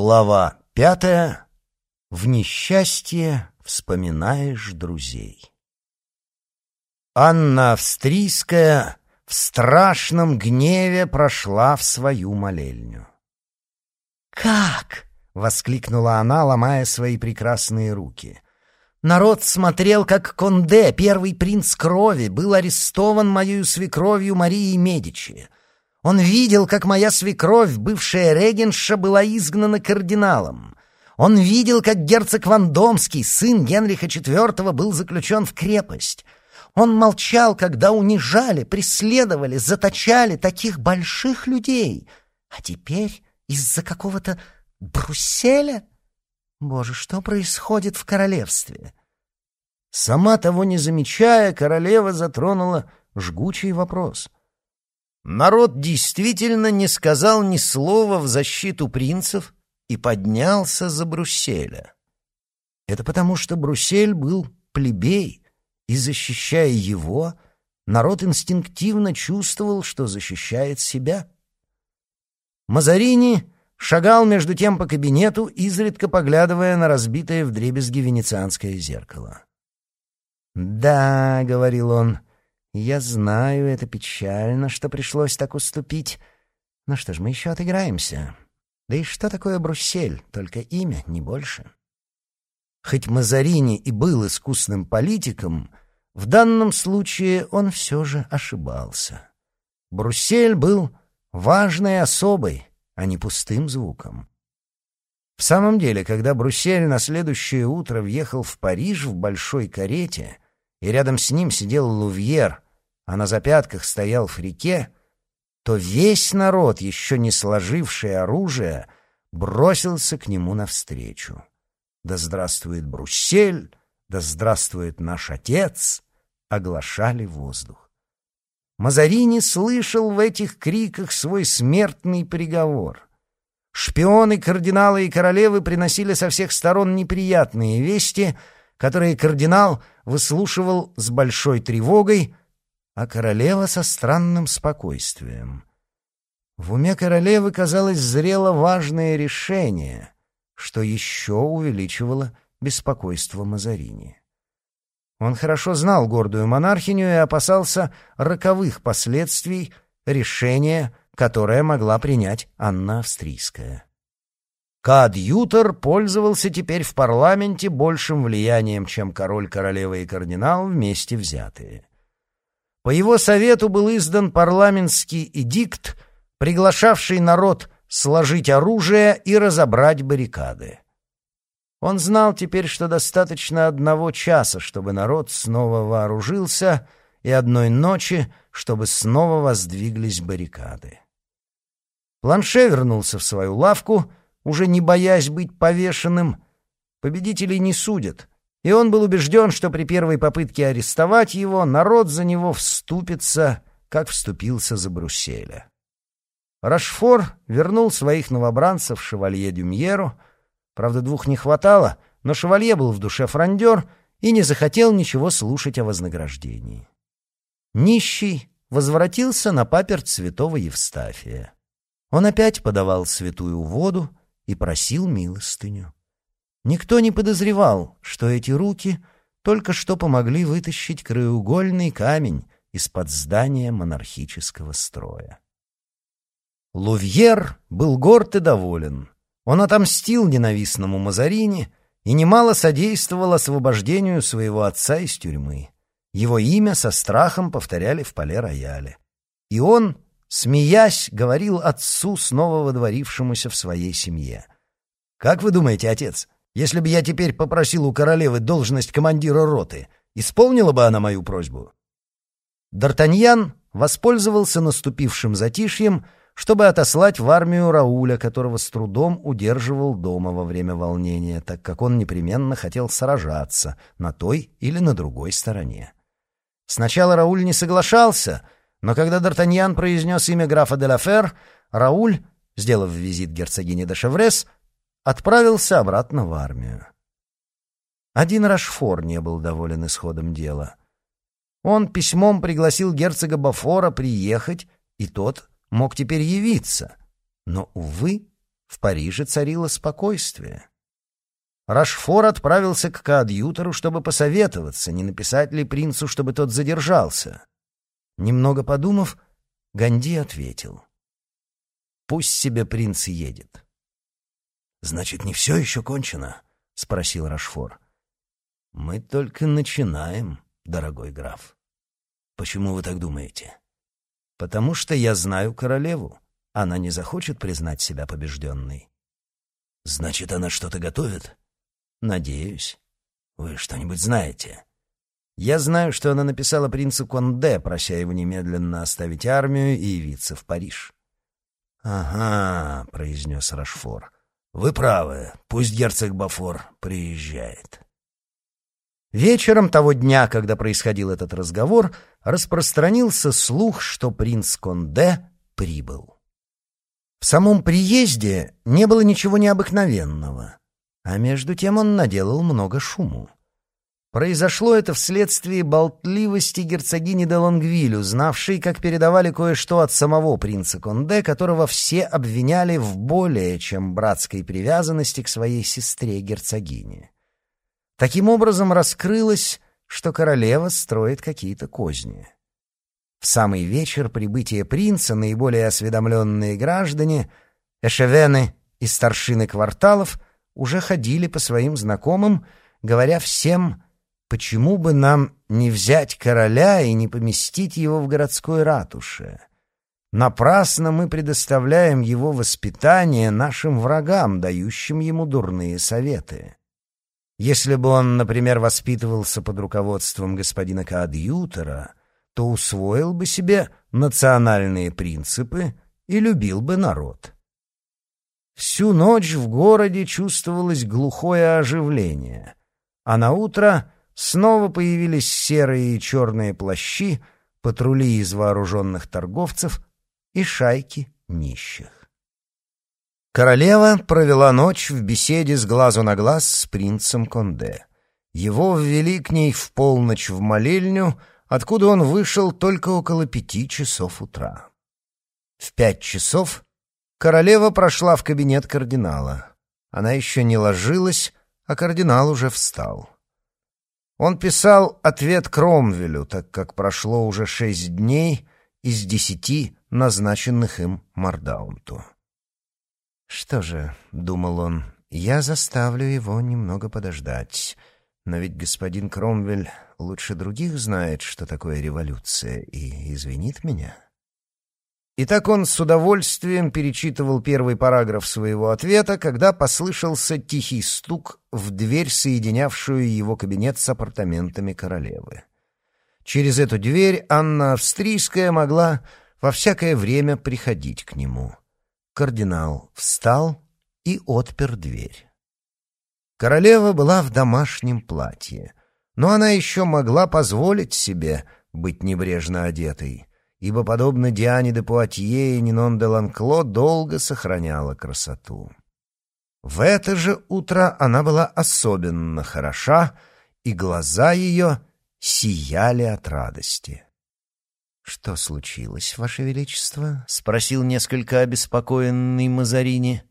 Глава пятая. В несчастье вспоминаешь друзей. Анна Австрийская в страшном гневе прошла в свою молельню. «Как?» — воскликнула она, ломая свои прекрасные руки. «Народ смотрел, как Конде, первый принц крови, был арестован моей свекровью Марией Медичи. Он видел, как моя свекровь, бывшая регенша, была изгнана кардиналом. Он видел, как герцог Вандомский, сын Генриха IV, был заключен в крепость. Он молчал, когда унижали, преследовали, заточали таких больших людей. А теперь из-за какого-то Брусселя? Боже, что происходит в королевстве? Сама того не замечая, королева затронула жгучий вопрос — Народ действительно не сказал ни слова в защиту принцев и поднялся за Брусселя. Это потому, что Бруссель был плебей, и, защищая его, народ инстинктивно чувствовал, что защищает себя. Мазарини шагал между тем по кабинету, изредка поглядывая на разбитое вдребезги венецианское зеркало. «Да», — говорил он, я знаю, это печально, что пришлось так уступить. Но что ж, мы еще отыграемся. Да и что такое Бруссель? Только имя, не больше. Хоть Мазарини и был искусным политиком, в данном случае он все же ошибался. Бруссель был важной особой, а не пустым звуком. В самом деле, когда Бруссель на следующее утро въехал в Париж в большой карете — и рядом с ним сидел Лувьер, а на запятках стоял Фрике, то весь народ, еще не сложивший оружие, бросился к нему навстречу. «Да здравствует Бруссель! Да здравствует наш отец!» — оглашали воздух. Мазарини слышал в этих криках свой смертный приговор. Шпионы кардинала и королевы приносили со всех сторон неприятные вести — которые кардинал выслушивал с большой тревогой, а королева со странным спокойствием. В уме королевы, казалось, зрело важное решение, что еще увеличивало беспокойство Мазарини. Он хорошо знал гордую монархиню и опасался роковых последствий решения, которое могла принять Анна Австрийская. Коадьютор пользовался теперь в парламенте большим влиянием, чем король, королева и кардинал вместе взятые. По его совету был издан парламентский эдикт, приглашавший народ сложить оружие и разобрать баррикады. Он знал теперь, что достаточно одного часа, чтобы народ снова вооружился, и одной ночи, чтобы снова воздвиглись баррикады. Планше вернулся в свою лавку — уже не боясь быть повешенным. Победителей не судят, и он был убежден, что при первой попытке арестовать его народ за него вступится, как вступился за Брусселя. Рашфор вернул своих новобранцев шевалье Дюмьеру. Правда, двух не хватало, но шевалье был в душе фрондер и не захотел ничего слушать о вознаграждении. Нищий возвратился на паперть святого Евстафия. Он опять подавал святую воду, и просил милостыню. Никто не подозревал, что эти руки только что помогли вытащить краеугольный камень из-под здания монархического строя. Лувьер был горд и доволен. Он отомстил ненавистному Мазарини и немало содействовал освобождению своего отца из тюрьмы. Его имя со страхом повторяли в поле-рояле. И он смеясь, говорил отцу, снова водворившемуся в своей семье. «Как вы думаете, отец, если бы я теперь попросил у королевы должность командира роты, исполнила бы она мою просьбу?» Д'Артаньян воспользовался наступившим затишьем, чтобы отослать в армию Рауля, которого с трудом удерживал дома во время волнения, так как он непременно хотел сражаться на той или на другой стороне. Сначала Рауль не соглашался — но когда Д'Артаньян произнес имя графа де ла Фер, Рауль, сделав визит герцогине де Шеврес, отправился обратно в армию. Один Рашфор не был доволен исходом дела. Он письмом пригласил герцога Бафора приехать, и тот мог теперь явиться. Но, увы, В Париже царило спокойствие. Рашфор отправился к коадьютору, чтобы посоветоваться, не написать ли принцу, чтобы тот задержался. Немного подумав, Ганди ответил. «Пусть себе принц едет». «Значит, не все еще кончено?» — спросил Рашфор. «Мы только начинаем, дорогой граф». «Почему вы так думаете?» «Потому что я знаю королеву. Она не захочет признать себя побежденной». «Значит, она что-то готовит?» «Надеюсь. Вы что-нибудь знаете?» «Я знаю, что она написала принцу Конде, прося его немедленно оставить армию и явиться в Париж». «Ага», — произнес Рашфор. «Вы правы. Пусть герцог Бафор приезжает». Вечером того дня, когда происходил этот разговор, распространился слух, что принц Конде прибыл. В самом приезде не было ничего необыкновенного, а между тем он наделал много шуму. Произошло это вследствие болтливости герцогини де Лонгвиль, узнавшей, как передавали кое-что от самого принца Конде, которого все обвиняли в более чем братской привязанности к своей сестре герцогине. Таким образом раскрылось, что королева строит какие-то козни. В самый вечер прибытия принца наиболее осведомленные граждане, эшевены и старшины кварталов уже ходили по своим знакомым, говоря всем, почему бы нам не взять короля и не поместить его в городской ратуше. Напрасно мы предоставляем его воспитание нашим врагам, дающим ему дурные советы. Если бы он, например, воспитывался под руководством господина Каадьютера, то усвоил бы себе национальные принципы и любил бы народ. Всю ночь в городе чувствовалось глухое оживление, а на утро снова появились серые и черные плащи, патрули из вооруженных торговцев и шайки нищих. Королева провела ночь в беседе с глазу на глаз с принцем Конде. Его ввели к ней в полночь в молельню, откуда он вышел только около пяти часов утра. В пять часов королева прошла в кабинет кардинала. Она еще не ложилась, а кардинал уже встал. Он писал ответ Кромвелю, так как прошло уже шесть дней из десяти, назначенных им Мардаунту. «Что же», — думал он, — «я заставлю его немного подождать. Но ведь господин Кромвель лучше других знает, что такое революция, и извинит меня». И так он с удовольствием перечитывал первый параграф своего ответа, когда послышался тихий стук в дверь, соединявшую его кабинет с апартаментами королевы. Через эту дверь Анна Австрийская могла во всякое время приходить к нему. Кардинал встал и отпер дверь. Королева была в домашнем платье, но она еще могла позволить себе быть небрежно одетой, ибо, подобно Диане де Пуатье и Нинон де Ланкло, долго сохраняла красоту. В это же утро она была особенно хороша, и глаза ее сияли от радости. «Что случилось, Ваше Величество?» — спросил несколько обеспокоенный Мазарини.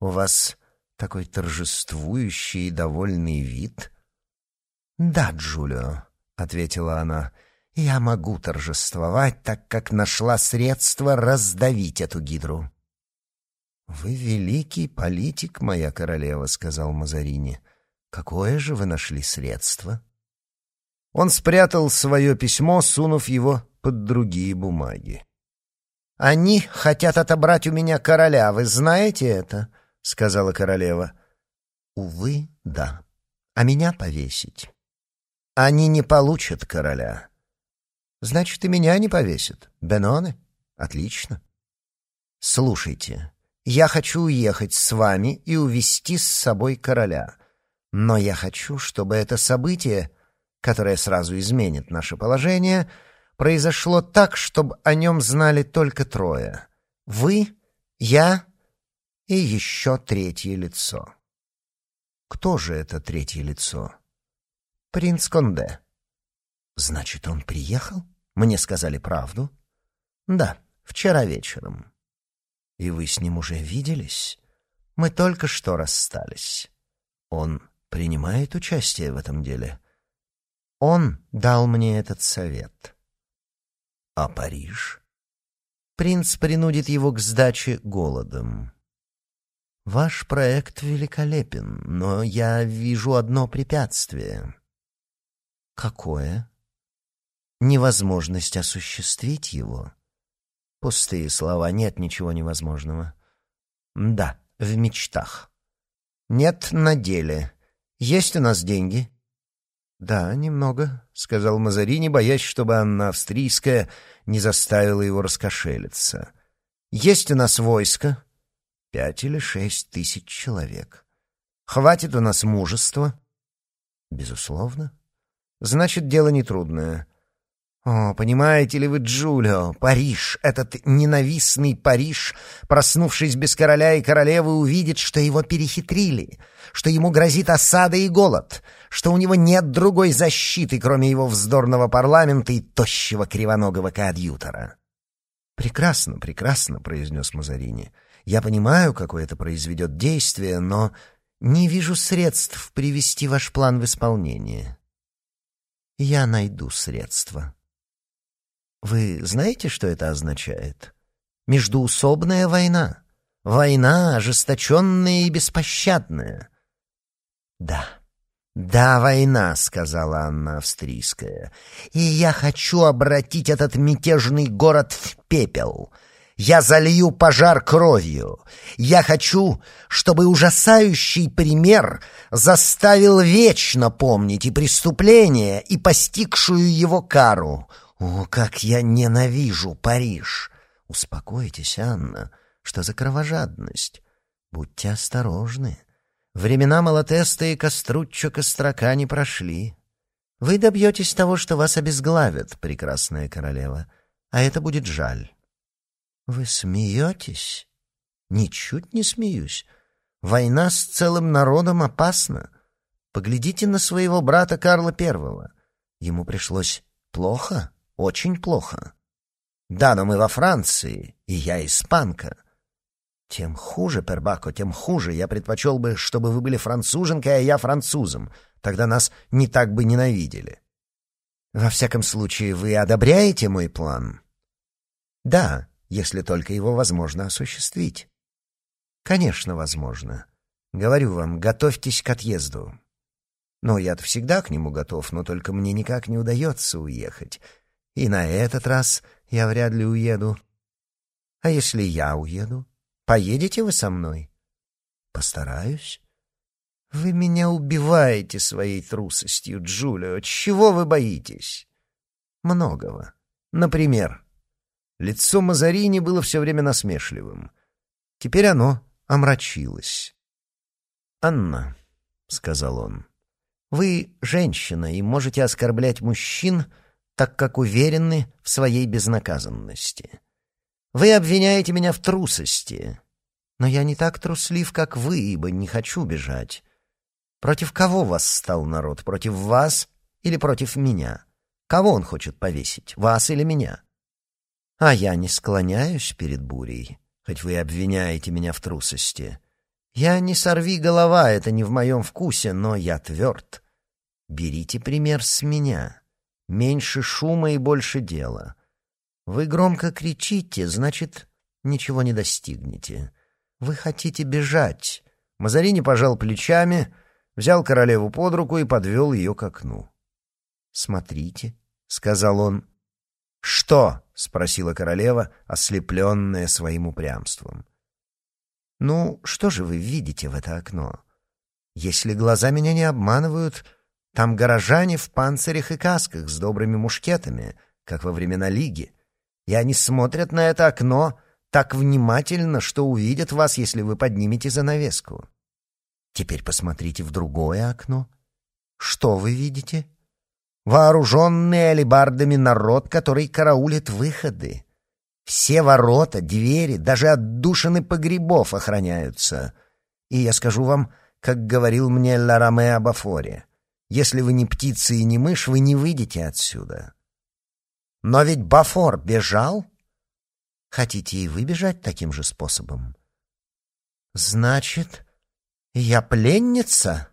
«У вас такой торжествующий и довольный вид?» «Да, Джулио», — ответила она, — «я могу торжествовать, так как нашла средства раздавить эту гидру». «Вы великий политик, моя королева», — сказал Мазарини. «Какое же вы нашли средство?» Он спрятал свое письмо, сунув его под другие бумаги. «Они хотят отобрать у меня короля, вы знаете это?» — сказала королева. «Увы, да. А меня повесить?» «Они не получат короля». «Значит, и меня не повесят. Беноны? Отлично. Слушайте, я хочу уехать с вами и увести с собой короля. Но я хочу, чтобы это событие, которое сразу изменит наше положение, — произошло так, чтобы о нем знали только трое. Вы, я и еще третье лицо. Кто же это третье лицо? Принц Конде. Значит, он приехал? Мне сказали правду? Да, вчера вечером. И вы с ним уже виделись? Мы только что расстались. Он принимает участие в этом деле? Он дал мне этот совет. А Париж? Принц принудит его к сдаче голодом. Ваш проект великолепен, но я вижу одно препятствие. Какое? Невозможность осуществить его. Пустые слова, нет ничего невозможного. Да, в мечтах. Нет на деле. Есть у нас деньги? Да, немного, сказал Мазарини, боясь, чтобы Анна Австрийская не заставила его раскошелиться. Есть у нас войско? Пять или шесть тысяч человек. Хватит у нас мужества? Безусловно. Значит, дело нетрудное. О, понимаете ли вы, Джулио, Париж, этот ненавистный Париж, проснувшись без короля и королевы, увидит, что его перехитрили, что ему грозит осада и голод, что у него нет другой защиты, кроме его вздорного парламента и тощего кривоногого коадьютора. «Прекрасно, прекрасно», — произнес Мазарини. «Я понимаю, какое это произведет действие, но не вижу средств привести ваш план в исполнение». «Я найду средства». Вы знаете, что это означает? Междуусобная война. Война ожесточенная и беспощадная. Да, да, война, сказала Анна Австрийская. И я хочу обратить этот мятежный город в пепел. Я залью пожар кровью. Я хочу, чтобы ужасающий пример заставил вечно помнить и преступление, и постигшую его кару — «О, как я ненавижу Париж!» «Успокойтесь, Анна. Что за кровожадность? Будьте осторожны. Времена Малатеста и Коструччо Кострока не прошли. Вы добьетесь того, что вас обезглавят, прекрасная королева, а это будет жаль». «Вы смеетесь?» «Ничуть не смеюсь. Война с целым народом опасна. Поглядите на своего брата Карла Первого. Ему пришлось плохо?» Очень плохо. Да, но мы во Франции, и я испанка. Тем хуже, Пербако, тем хуже. Я предпочел бы, чтобы вы были француженкой, а я французом. Тогда нас не так бы ненавидели. Во всяком случае, вы одобряете мой план? Да, если только его возможно осуществить. Конечно, возможно. Говорю вам, готовьтесь к отъезду. Ну, я-то всегда к нему готов, но только мне никак не удается уехать. И на этот раз я вряд ли уеду. А если я уеду? Поедете вы со мной? Постараюсь. Вы меня убиваете своей трусостью, Джулио. Чего вы боитесь? Многого. Например, лицо Мазарини было все время насмешливым. Теперь оно омрачилось. «Анна», — сказал он, — «вы женщина и можете оскорблять мужчин, — так как уверены в своей безнаказанности. Вы обвиняете меня в трусости, но я не так труслив, как вы, ибо не хочу бежать. Против кого вас стал народ? Против вас или против меня? Кого он хочет повесить, вас или меня? А я не склоняюсь перед бурей, хоть вы обвиняете меня в трусости. Я не сорви голова, это не в моем вкусе, но я тверд. Берите пример с меня. Меньше шума и больше дела. Вы громко кричите, значит, ничего не достигнете. Вы хотите бежать. Мазарини пожал плечами, взял королеву под руку и подвел ее к окну. «Смотрите», — сказал он. «Что?» — спросила королева, ослепленная своим упрямством. «Ну, что же вы видите в это окно? Если глаза меня не обманывают, там горожане в панцирях и касках с добрыми мушкетами, как во времена Лиги. И они смотрят на это окно так внимательно, что увидят вас, если вы поднимете занавеску. Теперь посмотрите в другое окно. Что вы видите? Вооруженный алебардами народ, который караулит выходы. Все ворота, двери, даже отдушины погребов охраняются. И я скажу вам, как говорил мне Лараме Абафоре — если вы не птица и не мышь, вы не выйдете отсюда. Но ведь Бафор бежал. Хотите и вы бежать таким же способом? Значит, я пленница?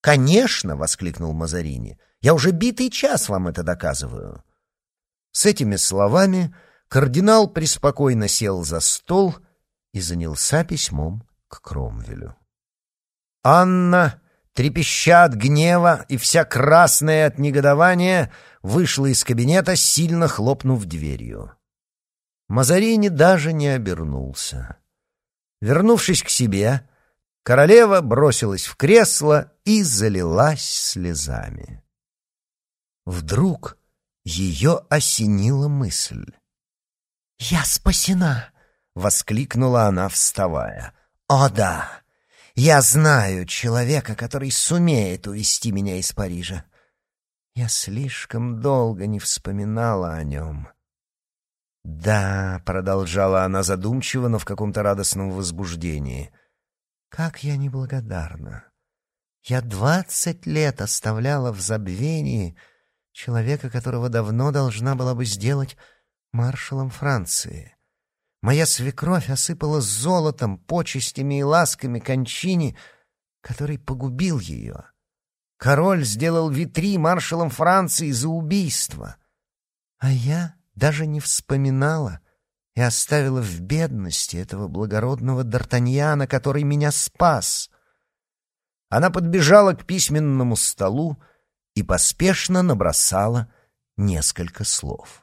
Конечно, воскликнул Мазарини. Я уже битый час вам это доказываю. С этими словами кардинал преспокойно сел за стол и занялся письмом к Кромвелю. Анна, трепеща от гнева и вся красная от негодования, вышла из кабинета, сильно хлопнув дверью. Мазарини даже не обернулся. Вернувшись к себе, королева бросилась в кресло и залилась слезами. Вдруг ее осенила мысль. «Я спасена!» — воскликнула она, вставая. «О да! Я знаю человека, который сумеет увести меня из Парижа. Я слишком долго не вспоминала о нем». «Да», — продолжала она задумчиво, но в каком-то радостном возбуждении, — «как я неблагодарна! Я двадцать лет оставляла в забвении человека, которого давно должна была бы сделать маршалом Франции. Моя свекровь осыпала золотом, почестями и ласками кончине, который погубил ее. Король сделал Витри маршалом Франции за убийство. А я даже не вспоминала и оставила в бедности этого благородного Д'Артаньяна, который меня спас. Она подбежала к письменному столу и поспешно набросала несколько слов.